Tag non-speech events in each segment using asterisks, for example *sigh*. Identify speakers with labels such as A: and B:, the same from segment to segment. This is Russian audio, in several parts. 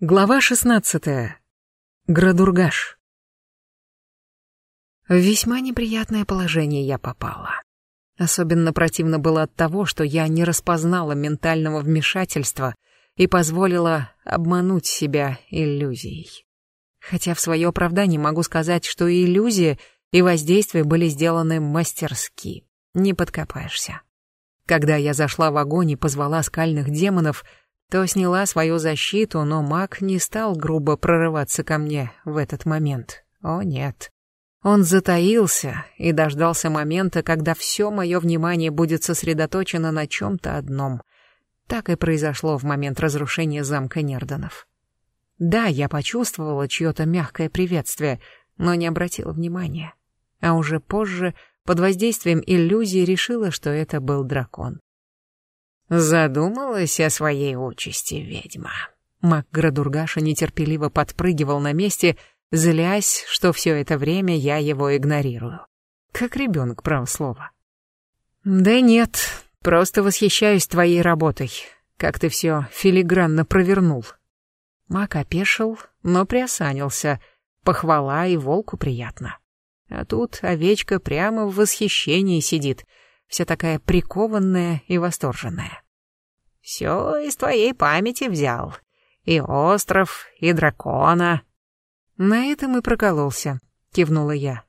A: Глава 16. Градургаш. В весьма неприятное положение я попала. Особенно противно было от того, что я не распознала ментального вмешательства и позволила обмануть себя иллюзией. Хотя в свое оправдание могу сказать, что и иллюзия, и воздействие были сделаны мастерски. Не подкопаешься. Когда я зашла в огонь и позвала скальных демонов — то сняла свою защиту, но маг не стал грубо прорываться ко мне в этот момент. О нет. Он затаился и дождался момента, когда все мое внимание будет сосредоточено на чем-то одном. Так и произошло в момент разрушения замка Нерданов. Да, я почувствовала чье-то мягкое приветствие, но не обратила внимания. А уже позже, под воздействием иллюзии, решила, что это был дракон. Задумалась о своей участи ведьма. Мак Градургаша нетерпеливо подпрыгивал на месте, злясь, что все это время я его игнорирую. Как ребенок, право слово. Да нет, просто восхищаюсь твоей работой. Как ты все филигранно провернул. Мак опешил, но приосанился. Похвала и волку приятно. А тут овечка прямо в восхищении сидит — вся такая прикованная и восторженная. «Все из твоей памяти взял. И остров, и дракона». «На этом и прокололся», — кивнула я.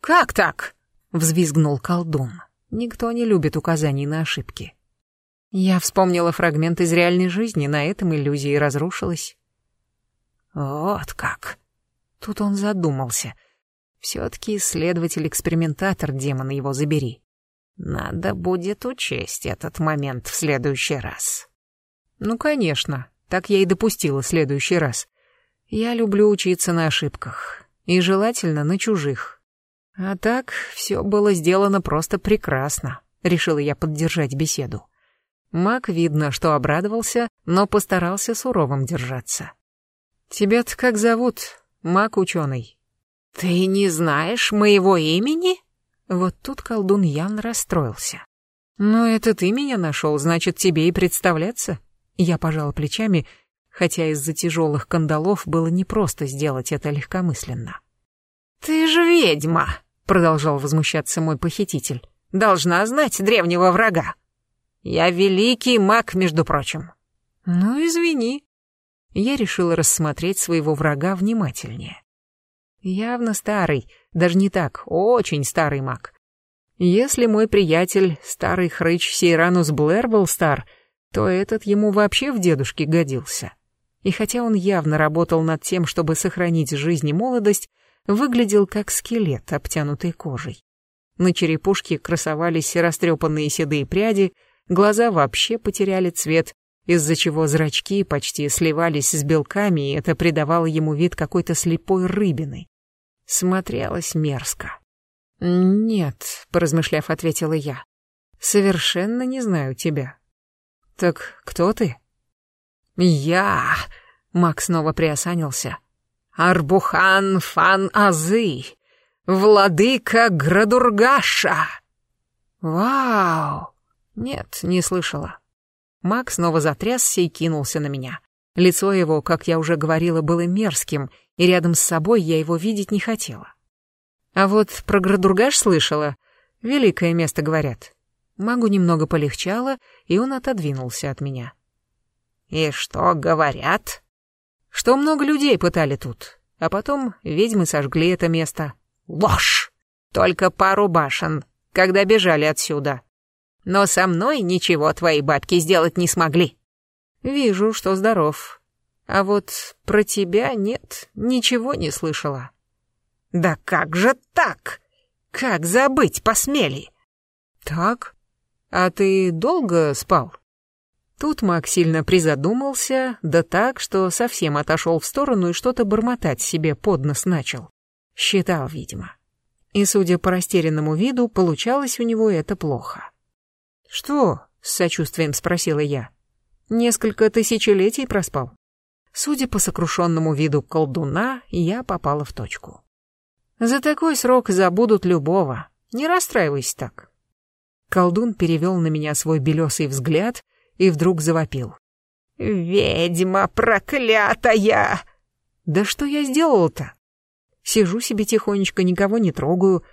A: «Как так?» — взвизгнул колдун. «Никто не любит указаний на ошибки». Я вспомнила фрагмент из реальной жизни, на этом иллюзия разрушилась. «Вот как!» Тут он задумался. Все-таки исследователь-экспериментатор, демона его забери. Надо будет учесть этот момент в следующий раз. Ну, конечно, так я и допустила в следующий раз. Я люблю учиться на ошибках. И желательно на чужих. А так, все было сделано просто прекрасно. Решила я поддержать беседу. Мак, видно, что обрадовался, но постарался суровым держаться. «Тебя-то как зовут, Мак ученый?» «Ты не знаешь моего имени?» Вот тут колдун явно расстроился. «Но это ты меня нашел, значит, тебе и представляться?» Я пожала плечами, хотя из-за тяжелых кандалов было непросто сделать это легкомысленно. «Ты же ведьма!» — продолжал возмущаться мой похититель. «Должна знать древнего врага. Я великий маг, между прочим». «Ну, извини». Я решила рассмотреть своего врага внимательнее. Явно старый, даже не так, очень старый маг. Если мой приятель, старый хрыч Сейранус Блэр был стар, то этот ему вообще в дедушке годился. И хотя он явно работал над тем, чтобы сохранить жизнь и молодость, выглядел как скелет, обтянутый кожей. На черепушке красовались растрепанные седые пряди, глаза вообще потеряли цвет, из-за чего зрачки почти сливались с белками, и это придавало ему вид какой-то слепой рыбины. Смотрелось мерзко. «Нет», — поразмышляв, ответила я. «Совершенно не знаю тебя». «Так кто ты?» «Я...» — Мак снова приосанился. «Арбухан фан Азы, владыка Градургаша!» «Вау!» «Нет, не слышала». Мак снова затрясся и кинулся на меня. Лицо его, как я уже говорила, было мерзким, и рядом с собой я его видеть не хотела. А вот про Градургаш слышала. Великое место, говорят. Магу немного полегчало, и он отодвинулся от меня. «И что говорят?» «Что много людей пытали тут, а потом ведьмы сожгли это место». «Ложь! Только пару башен, когда бежали отсюда. Но со мной ничего твои бабки сделать не смогли». «Вижу, что здоров. А вот про тебя нет, ничего не слышала». «Да как же так? Как забыть посмели?» «Так? А ты долго спал?» Тут Мак сильно призадумался, да так, что совсем отошел в сторону и что-то бормотать себе под нос начал. Считал, видимо. И, судя по растерянному виду, получалось у него это плохо. «Что?» — с сочувствием спросила я. Несколько тысячелетий проспал. Судя по сокрушенному виду колдуна, я попала в точку. За такой срок забудут любого. Не расстраивайся так. Колдун перевел на меня свой белесый взгляд и вдруг завопил.
B: «Ведьма проклятая!»
A: «Да что я сделал-то?» Сижу себе тихонечко, никого не трогаю.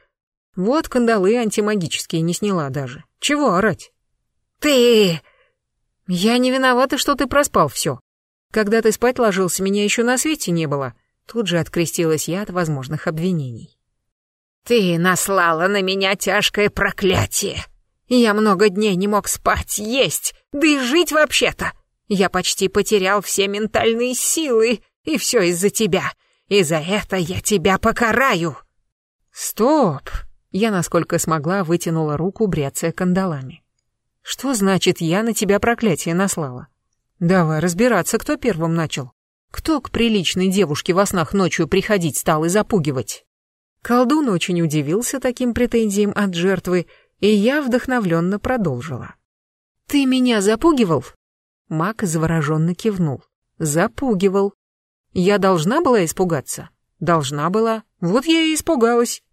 A: Вот кандалы антимагические не сняла даже. Чего орать?
B: «Ты...»
A: «Я не виновата, что ты проспал все. Когда ты спать ложился, меня еще на свете не было». Тут же открестилась я от возможных обвинений.
B: «Ты наслала на меня тяжкое проклятие. Я много дней не мог спать, есть, да и жить вообще-то. Я почти потерял все ментальные силы, и все из-за тебя. И за это я тебя покараю!»
A: «Стоп!» Я, насколько смогла, вытянула руку, бряцая кандалами. «Что значит, я на тебя проклятие наслала? Давай разбираться, кто первым начал. Кто к приличной девушке во снах ночью приходить стал и запугивать?» Колдун очень удивился таким претензиям от жертвы, и я вдохновленно продолжила. «Ты меня запугивал?» Мак завороженно кивнул. «Запугивал. Я должна была испугаться? Должна была. Вот я и испугалась.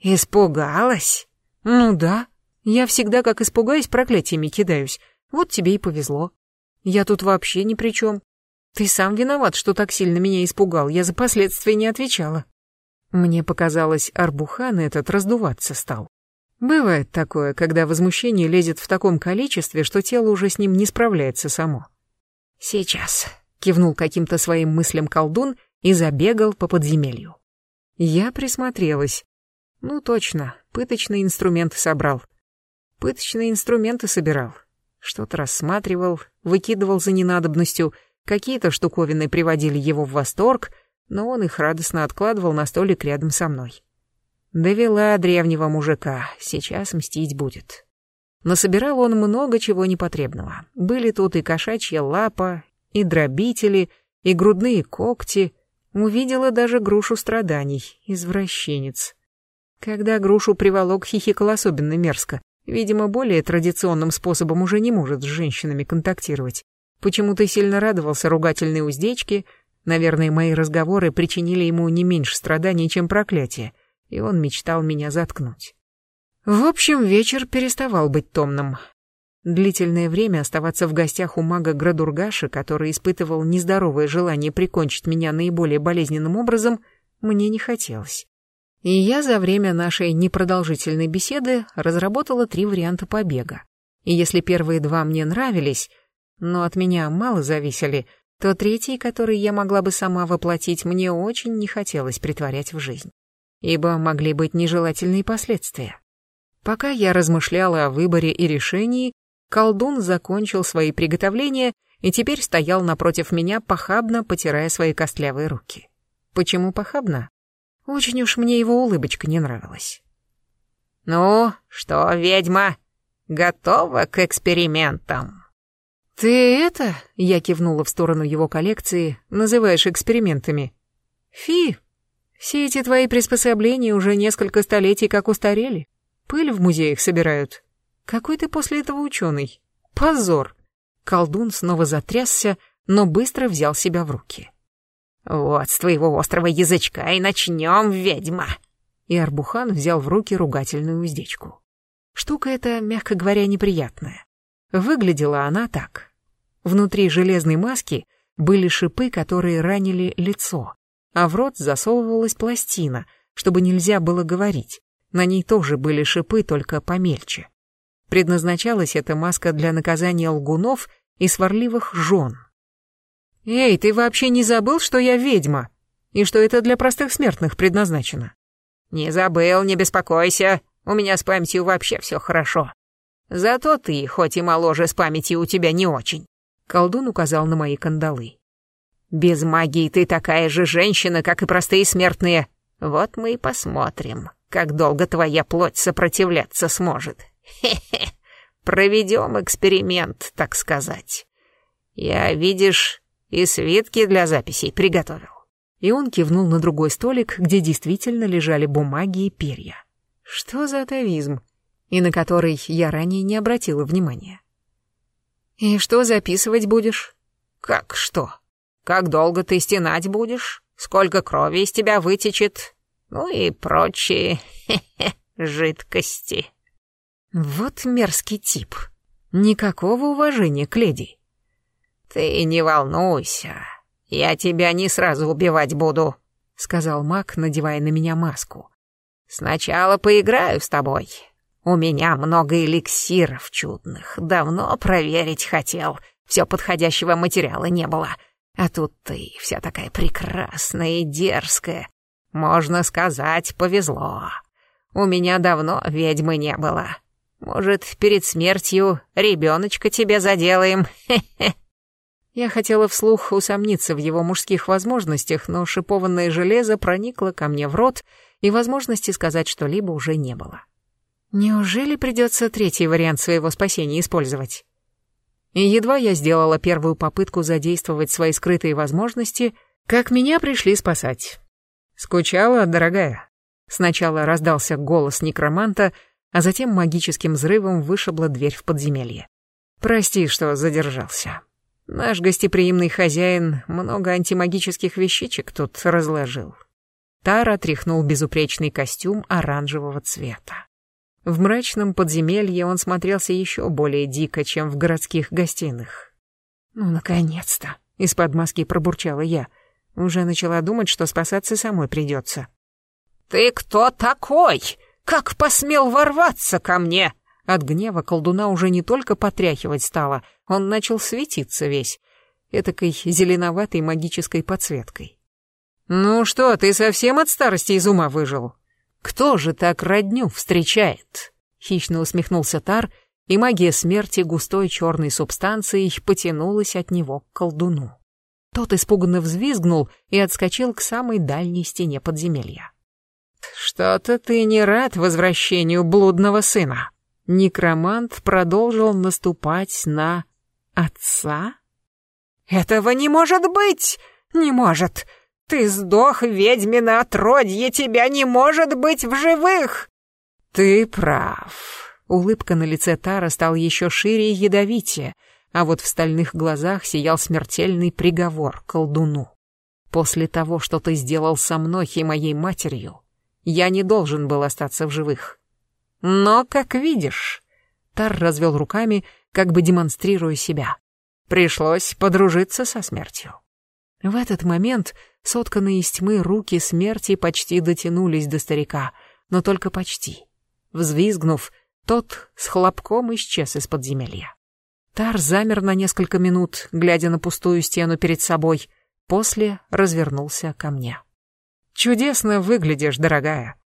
B: Испугалась?
A: Ну да. Я всегда, как испугаюсь, проклятиями кидаюсь. Вот тебе и повезло. Я тут вообще ни при чем. Ты сам виноват, что так сильно меня испугал. Я за последствия не отвечала. Мне показалось, Арбухан этот раздуваться стал. Бывает такое, когда возмущение лезет в таком количестве, что тело уже с ним не справляется само.
B: Сейчас
A: кивнул каким-то своим мыслям колдун и забегал по подземелью. Я присмотрелась. Ну точно, пыточные инструменты собрал. Пыточные инструменты собирал. Что-то рассматривал, выкидывал за ненадобностью, какие-то штуковины приводили его в восторг, но он их радостно откладывал на столик рядом со мной. Довела древнего мужика, сейчас мстить будет. Насобирал он много чего непотребного. Были тут и кошачья лапа, и дробители, и грудные когти. Увидела даже грушу страданий, извращенец. Когда грушу приволок, хихикал особенно мерзко. Видимо, более традиционным способом уже не может с женщинами контактировать. Почему-то сильно радовался ругательной уздечке. Наверное, мои разговоры причинили ему не меньше страданий, чем проклятие, и он мечтал меня заткнуть. В общем, вечер переставал быть томным. Длительное время оставаться в гостях у мага Градургаша, который испытывал нездоровое желание прикончить меня наиболее болезненным образом, мне не хотелось. И я за время нашей непродолжительной беседы разработала три варианта побега. И если первые два мне нравились, но от меня мало зависели, то третий, который я могла бы сама воплотить, мне очень не хотелось притворять в жизнь. Ибо могли быть нежелательные последствия. Пока я размышляла о выборе и решении, Колдун закончил свои приготовления и теперь стоял напротив меня, похабно потирая свои костлявые руки. Почему похабно? Очень уж мне его улыбочка не нравилась.
B: «Ну, что, ведьма, готова к экспериментам?»
A: «Ты это?» — я кивнула в сторону его коллекции, называешь экспериментами. «Фи, все эти твои приспособления уже несколько столетий как устарели. Пыль в музеях собирают. Какой ты после этого ученый? Позор. Колдун снова затрясся, но быстро взял себя в руки.
B: Вот с твоего острого язычка и начнем, ведьма.
A: И Арбухан взял в руки ругательную уздечку. Штука эта, мягко говоря, неприятная. Выглядела она так. Внутри железной маски были шипы, которые ранили лицо, а в рот засовывалась пластина, чтобы нельзя было говорить. На ней тоже были шипы, только помельче. Предназначалась эта маска для наказания лгунов и сварливых жен. «Эй, ты вообще не забыл, что я ведьма? И что это для простых смертных предназначено?»
B: «Не забыл, не беспокойся. У меня с памятью вообще все хорошо. Зато ты, хоть и моложе, с памятью у тебя не очень».
A: Колдун указал на мои кандалы.
B: «Без магии ты такая же женщина, как и простые смертные. Вот мы и посмотрим, как долго твоя плоть сопротивляться сможет. Хе-хе, проведем эксперимент, так сказать. Я, видишь, и свитки для записей приготовил.
A: И он кивнул на другой столик, где действительно лежали бумаги и перья. Что за атовизм? И на который я ранее не обратила внимания. И что записывать будешь?
B: Как что? Как долго ты стенать будешь? Сколько крови из тебя вытечет? Ну и прочие хе *laughs* -хе, жидкости.
A: Вот мерзкий тип. Никакого уважения к леди.
B: Ты не волнуйся, я тебя не сразу убивать буду, сказал маг, надевая на меня маску. Сначала поиграю с тобой. У меня много эликсиров чудных, давно проверить хотел. Все подходящего материала не было. А тут ты вся такая прекрасная и дерзкая. Можно сказать, повезло. У меня давно ведьмы не было. Может, перед смертью ребеночка тебе заделаем? *laughs* Хе-хе.
A: Я хотела вслух усомниться в его мужских возможностях, но шипованное железо проникло ко мне в рот, и возможности сказать что-либо уже не было. Неужели придется третий вариант своего спасения использовать? И едва я сделала первую попытку задействовать свои скрытые возможности, как меня пришли спасать. «Скучала, дорогая?» Сначала раздался голос некроманта, а затем магическим взрывом вышибла дверь в подземелье. «Прости, что задержался. Наш гостеприимный хозяин много антимагических вещичек тут разложил». Тара тряхнул безупречный костюм оранжевого цвета. В мрачном подземелье он смотрелся еще более дико, чем в городских гостиных. «Ну, наконец-то!» — из-под маски пробурчала я. Уже начала думать, что спасаться самой придется.
B: «Ты кто такой? Как посмел ворваться ко мне?»
A: От гнева колдуна уже не только потряхивать стало, он начал светиться весь, этакой зеленоватой магической подсветкой. «Ну что, ты совсем от старости из ума выжил? Кто же так родню встречает?» Хищно усмехнулся Тар, и магия смерти густой черной субстанцией потянулась от него к колдуну. Тот испуганно взвизгнул и отскочил к самой дальней стене подземелья. «Что-то ты не рад возвращению блудного сына». Некромант продолжил наступать на отца.
B: «Этого не может быть! Не может! Ты сдох, ведьмина отродье, тебя не может быть в живых!»
A: «Ты прав». Улыбка на лице Тара стала еще шире и ядовитее, а вот в стальных глазах сиял смертельный приговор колдуну. «После того, что ты сделал со мной и моей матерью, я не должен был остаться в живых. Но, как видишь, Тар развел руками, как бы демонстрируя себя. Пришлось подружиться со смертью. В этот момент сотканные из тьмы руки смерти почти дотянулись до старика, но только почти. Взвизгнув, тот с хлопком исчез из подземелья. Тар замер на несколько минут, глядя на пустую стену перед собой, после развернулся ко мне. Чудесно выглядишь, дорогая.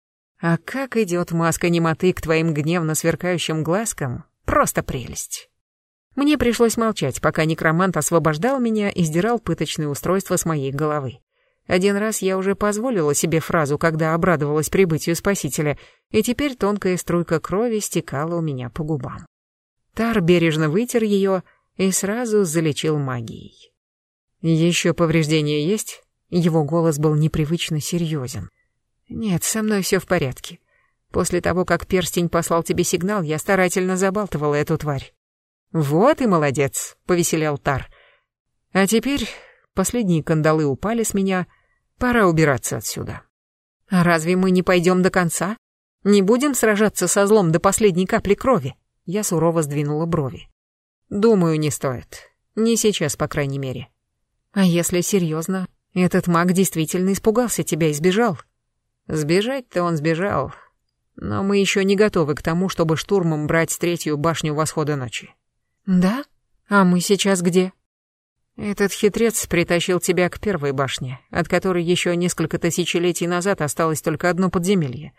A: А как идет маска немоты к твоим гневно сверкающим глазкам? Просто прелесть. Мне пришлось молчать, пока некромант освобождал меня и сдирал пыточное устройство с моей головы. Один раз я уже позволила себе фразу, когда обрадовалась прибытию спасителя, и теперь тонкая струйка крови стекала у меня по губам. Тар бережно вытер ее и сразу залечил магией. «Еще повреждения есть?» Его голос был непривычно серьезен. «Нет, со мной все в порядке. После того, как перстень послал тебе сигнал, я старательно забалтывала эту тварь». «Вот и молодец», — повеселял Тар. «А теперь последние кандалы упали с меня, пора убираться отсюда». «А разве мы не пойдем до конца? Не будем сражаться со злом до последней капли крови?» Я сурово сдвинула брови. «Думаю, не стоит. Не сейчас, по крайней мере». «А если серьезно, этот маг действительно испугался тебя и сбежал. Сбежать-то он сбежал. Но мы еще не готовы к тому, чтобы штурмом брать третью башню восхода ночи. Да? А мы сейчас где? Этот хитрец притащил тебя к первой башне, от которой еще несколько тысячелетий назад осталось только одно подземелье,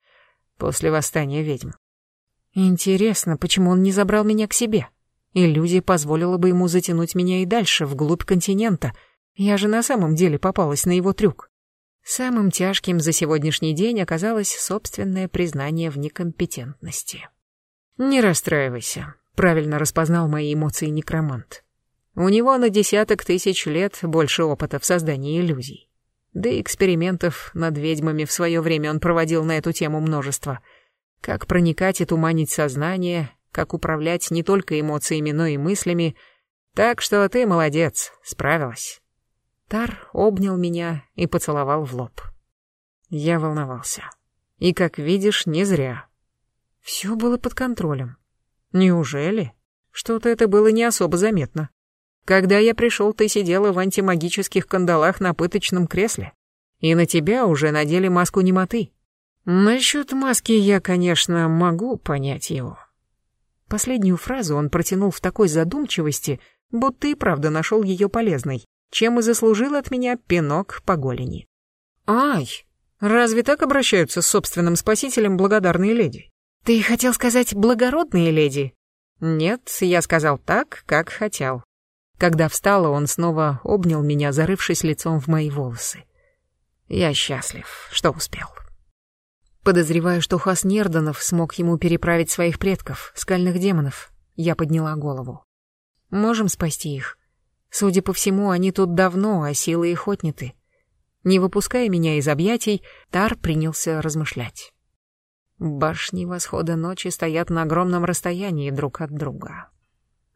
A: после восстания ведьм. Интересно, почему он не забрал меня к себе? Иллюзия позволила бы ему затянуть меня и дальше, вглубь континента — я же на самом деле попалась на его трюк. Самым тяжким за сегодняшний день оказалось собственное признание в некомпетентности. «Не расстраивайся», — правильно распознал мои эмоции некромант. «У него на десяток тысяч лет больше опыта в создании иллюзий. Да и экспериментов над ведьмами в свое время он проводил на эту тему множество. Как проникать и туманить сознание, как управлять не только эмоциями, но и мыслями. Так что ты молодец, справилась». Тар обнял меня и поцеловал в лоб. Я волновался. И, как видишь, не зря. Все было под контролем. Неужели? Что-то это было не особо заметно. Когда я пришел, ты сидела в антимагических кандалах на пыточном кресле. И на тебя уже надели маску немоты. Насчет маски я, конечно, могу понять его. Последнюю фразу он протянул в такой задумчивости, будто и правда нашел ее полезной, чем и заслужил от меня пинок по голени. «Ай, разве так обращаются с собственным спасителем благодарные леди?» «Ты хотел сказать благородные леди?» «Нет, я сказал так, как хотел». Когда встала, он снова обнял меня, зарывшись лицом в мои волосы. Я счастлив, что успел. Подозреваю, что Хас Нерданов смог ему переправить своих предков, скальных демонов. Я подняла голову. Можем спасти их. Судя по всему, они тут давно, а силы их отняты. Не выпуская меня из объятий, Тар принялся размышлять. Башни восхода ночи стоят на огромном расстоянии друг от друга.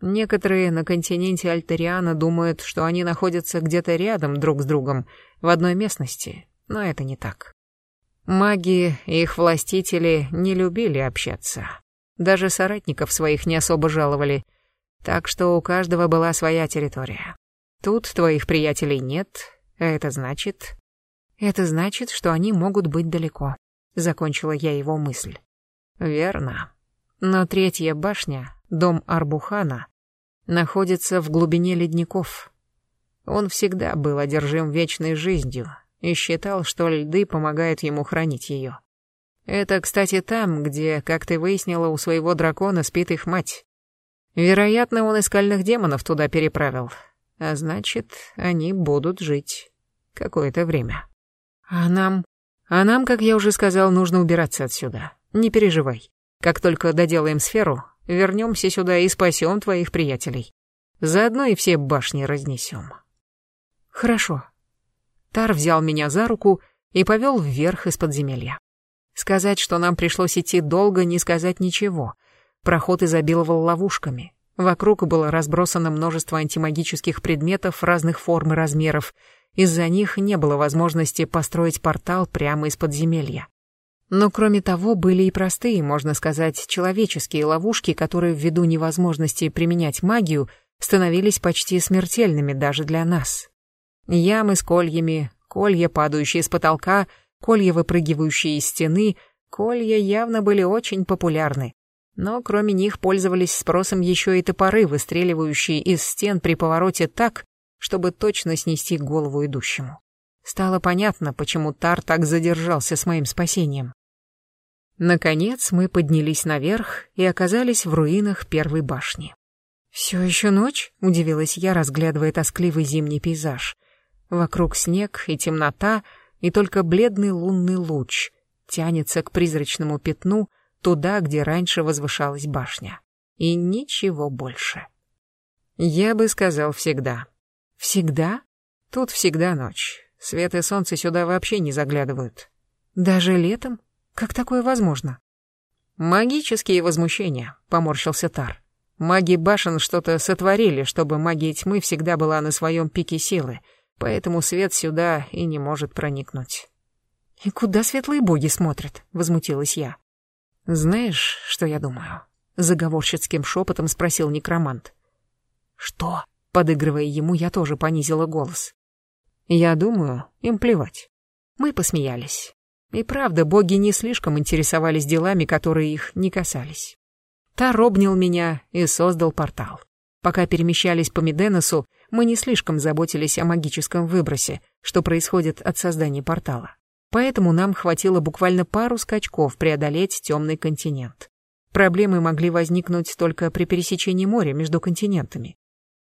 A: Некоторые на континенте Альтериана думают, что они находятся где-то рядом друг с другом, в одной местности, но это не так. Маги и их властители не любили общаться. Даже соратников своих не особо жаловали, так что у каждого была своя территория. Тут твоих приятелей нет, а это значит... Это значит, что они могут быть далеко. Закончила я его мысль. Верно. Но третья башня, дом Арбухана, находится в глубине ледников. Он всегда был одержим вечной жизнью и считал, что льды помогают ему хранить ее. Это, кстати, там, где, как ты выяснила, у своего дракона спит их мать. Вероятно, он и скальных демонов туда переправил, а значит, они будут жить какое-то время. А нам... А нам, как я уже сказал, нужно убираться отсюда. Не переживай. Как только доделаем сферу, вернемся сюда и спасем твоих приятелей. Заодно и все башни разнесем. Хорошо. Тар взял меня за руку и повел вверх из подземелья. Сказать, что нам пришлось идти долго, не сказать ничего. Проход изобиловал ловушками. Вокруг было разбросано множество антимагических предметов разных форм и размеров. Из-за них не было возможности построить портал прямо из подземелья. Но кроме того, были и простые, можно сказать, человеческие ловушки, которые ввиду невозможности применять магию, становились почти смертельными даже для нас. Ямы с кольями, колья, падающие с потолка, колья, выпрыгивающие из стены, колья явно были очень популярны. Но кроме них пользовались спросом еще и топоры, выстреливающие из стен при повороте так, чтобы точно снести голову идущему. Стало понятно, почему Тар так задержался с моим спасением. Наконец мы поднялись наверх и оказались в руинах первой башни. «Все еще ночь?» — удивилась я, разглядывая тоскливый зимний пейзаж. Вокруг снег и темнота, и только бледный лунный луч тянется к призрачному пятну туда, где раньше возвышалась башня. И ничего больше. Я бы сказал всегда. Всегда? Тут всегда ночь. Свет и солнце сюда вообще не заглядывают. Даже летом? Как такое возможно? Магические возмущения, поморщился Тар. Маги башен что-то сотворили, чтобы магия тьмы всегда была на своем пике силы, поэтому свет сюда и не может проникнуть. «И куда светлые боги смотрят?» — возмутилась я. «Знаешь, что я думаю?» — заговорщицким шепотом спросил некромант. «Что?» — подыгрывая ему, я тоже понизила голос. «Я думаю, им плевать». Мы посмеялись. И правда, боги не слишком интересовались делами, которые их не касались. Тар обнял меня и создал портал. Пока перемещались по Меденосу, мы не слишком заботились о магическом выбросе, что происходит от создания портала. Поэтому нам хватило буквально пару скачков преодолеть темный континент. Проблемы могли возникнуть только при пересечении моря между континентами.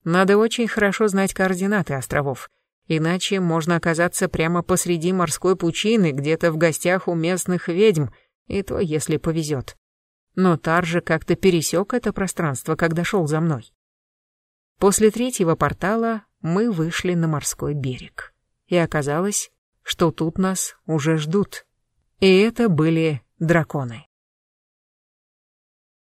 A: Надо очень хорошо знать координаты островов, Иначе можно оказаться прямо посреди морской пучины, где-то в гостях у местных ведьм, и то, если повезет. Но Тар же как-то пересек это пространство, когда шел за мной. После третьего портала мы вышли на морской берег. И оказалось, что тут нас уже ждут. И это были драконы.